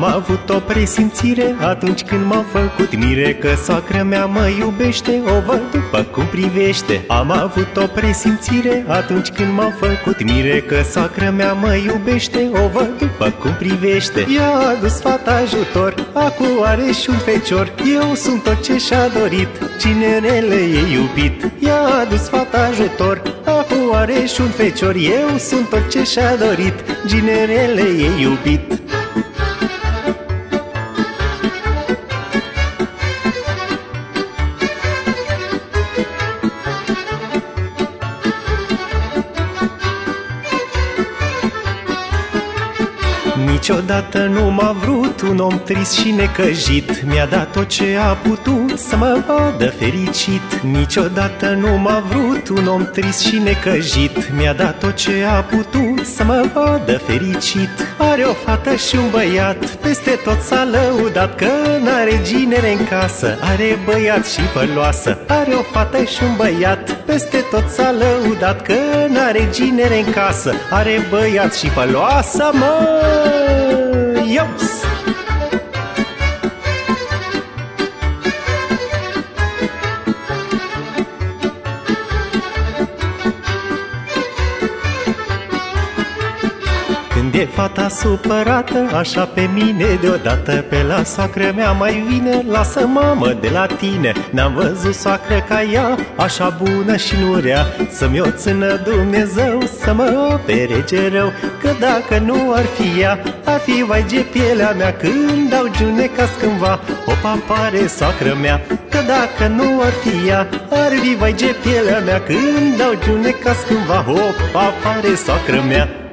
Am avut o presimțire atunci când m-am făcut mire Că soacră mea mă iubește, o văd după cum privește. Am avut o presimțire atunci când m-am făcut mire Că soacră mea mă iubește, o văd după cum privește. I-a adus fata ajutor, acu are și un fecior. Eu sunt tot ce și-a dorit, cinerele e iubit. I-a adus fata ajutor, acu are și un fecior. Eu sunt tot ce și-a dorit, ginerele e iubit Niciodată nu m-a vrut un om trist și necăjit. Mi-a dat tot ce a putut să mă vadă fericit. Niciodată nu m-a vrut un om trist și necăjit. Mi-a dat tot ce a putut să mă vadă fericit. Are o fată și un băiat, peste tot s-a lăudat Că n-are ginere în casă, are băiat și făloasă Are o fată și un băiat, peste tot s-a lăudat Că n-are ginere în casă, are băiat și făloasă, măi Iups! E fata supărată, așa pe mine deodată. Pe la soacră mea mai vine, lasă mamă de la tine. N-am văzut soacră ca ea, așa bună și nu rea. Să-mi o țină Dumnezeu, să mă opere ce rău Că dacă nu ar fi ea, ar fi vai ge pielea mea Când dau giunecas cândva, opa pare soacră mea Că dacă nu ar fi ea, ar fi vai ge pielea mea Când dau giunecas cândva, opa pare soacră mea